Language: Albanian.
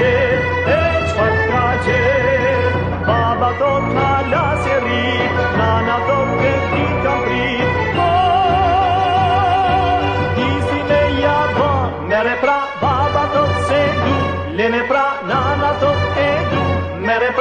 qe, e qëfar ka Baba thot ka lasje rrit, nana thot ke ti ka prit Po, gjizi me ja bon, mere pra Baba thot se du, lene pra Nana thot e du, mere pra